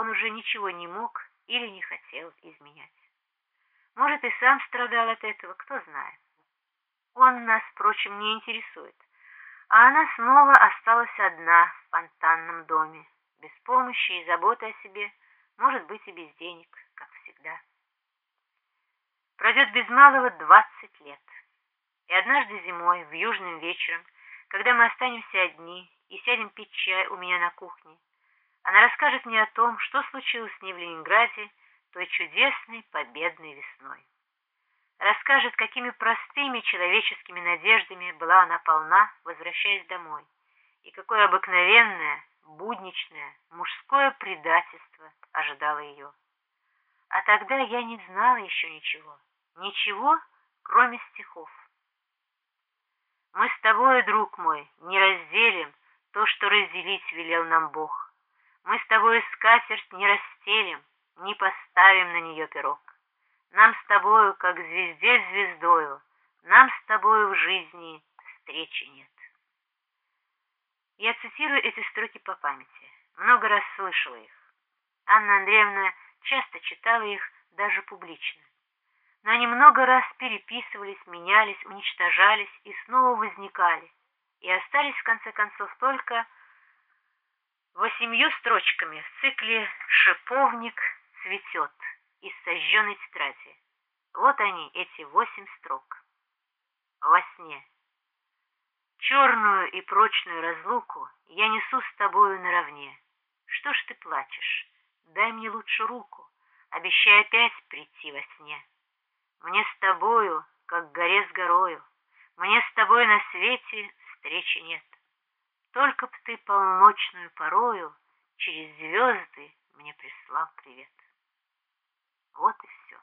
он уже ничего не мог или не хотел изменять. Может, и сам страдал от этого, кто знает. Он нас, впрочем, не интересует. А она снова осталась одна в фонтанном доме, без помощи и заботы о себе, может быть, и без денег, как всегда. Пройдет без малого двадцать лет. И однажды зимой, в южным вечером, когда мы останемся одни и сядем пить чай у меня на кухне, она расскажет мне о том, что случилось с ней в Ленинграде той чудесной победной весной. Расскажет, какими простыми человеческими надеждами была она полна, возвращаясь домой, и какое обыкновенное, будничное, мужское предательство ожидало ее. А тогда я не знала еще ничего, ничего, кроме стихов. Мы с тобой, друг мой, не разделим то, что разделить велел нам Бог. Мы с тобой скатерть не расстелим, не поставим на нее пирог. Нам с тобою, как звезде звездою, нам с тобою в жизни встречи нет. Я цитирую эти строки по памяти. Много раз слышала их. Анна Андреевна часто читала их даже публично. Но они много раз переписывались, менялись, уничтожались и снова возникали, и остались в конце концов только восемью строчками в цикле «Шиповник цветет» из сожженной тетради. Вот они, эти восемь строк. Во сне. Черную и прочную разлуку я несу с тобою наравне. Что ж ты плачешь? Дай мне лучше руку, обещай опять прийти во сне. Мне с тобою, как горе с горою, мне с тобой на свете встречи нет. Только б ты полночную порою через звезды мне прислал привет. Вот и все.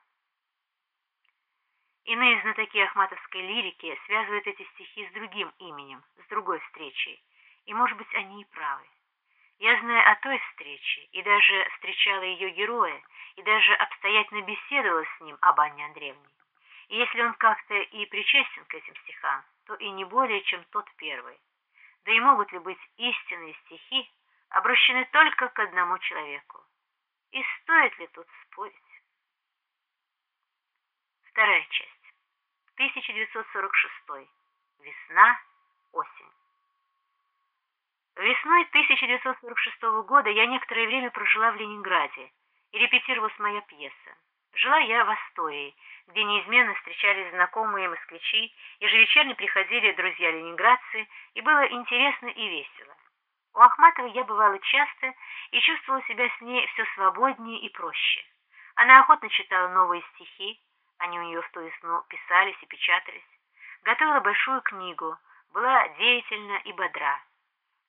Иные знатоки ахматовской лирики связывают эти стихи с другим именем, с другой встречей, и, может быть, они и правы. Я знаю о той встрече, и даже встречала ее героя, и даже обстоятельно беседовала с ним об Анне Андреевне. И если он как-то и причастен к этим стихам, то и не более, чем тот первый. Да и могут ли быть истинные стихи, обращены только к одному человеку? И стоит ли тут спорить? Вторая часть. 1946. Весна, осень. Весной 1946 года я некоторое время прожила в Ленинграде, и репетировалась моя пьеса. Жила я в Астории, где неизменно встречались знакомые москвичи, ежевечерне приходили друзья ленинградцы, и было интересно и весело. У Ахматовой я бывала часто и чувствовала себя с ней все свободнее и проще. Она охотно читала новые стихи, они у нее в ту весну писались и печатались. Готовила большую книгу, была деятельна и бодра.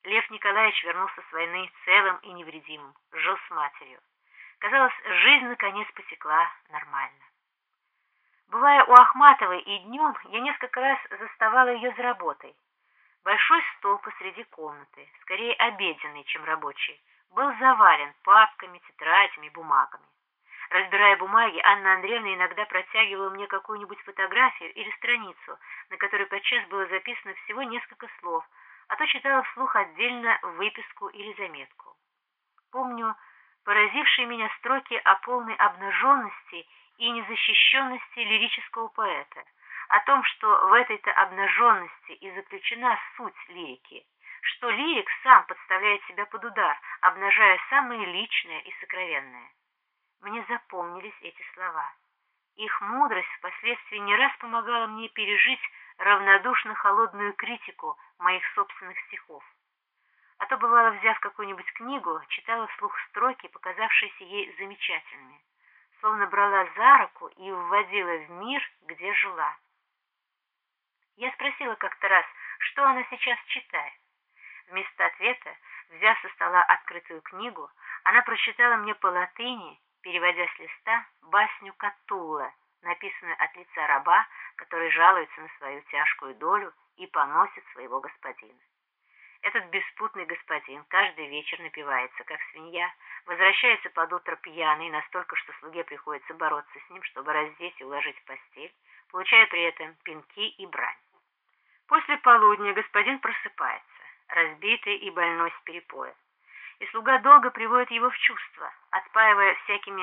Лев Николаевич вернулся с войны целым и невредимым, жил с матерью. Казалось, жизнь наконец потекла нормально. Бывая у Ахматовой и днем, я несколько раз заставала ее за работой. Большой стол посреди комнаты, скорее обеденный, чем рабочий, был завален папками, тетрадями, бумагами. Разбирая бумаги, Анна Андреевна иногда протягивала мне какую-нибудь фотографию или страницу, на которой подчас было записано всего несколько слов, а то читала вслух отдельно выписку или заметку. Помню поразившие меня строки о полной обнаженности и незащищенности лирического поэта, о том, что в этой-то обнаженности и заключена суть лирики, что лирик сам подставляет себя под удар, обнажая самое личное и сокровенное. Мне запомнились эти слова. Их мудрость впоследствии не раз помогала мне пережить равнодушно холодную критику моих собственных стихов. А то, бывало, взяв какую-нибудь книгу, читала вслух строки, показавшиеся ей замечательными, словно брала за руку и вводила в мир, где жила. Я спросила как-то раз, что она сейчас читает. Вместо ответа, взяв со стола открытую книгу, она прочитала мне по латыни переводя с листа басню Катула, написанную от лица раба, который жалуется на свою тяжкую долю и поносит своего господина. Этот беспутный господин каждый вечер напивается, как свинья, возвращается под утро пьяный настолько, что слуге приходится бороться с ним, чтобы раздеть и уложить в постель, получая при этом пинки и брань. После полудня господин просыпается, разбитый и больной с перепоя, и слуга долго приводит его в чувство – отпаивая всякими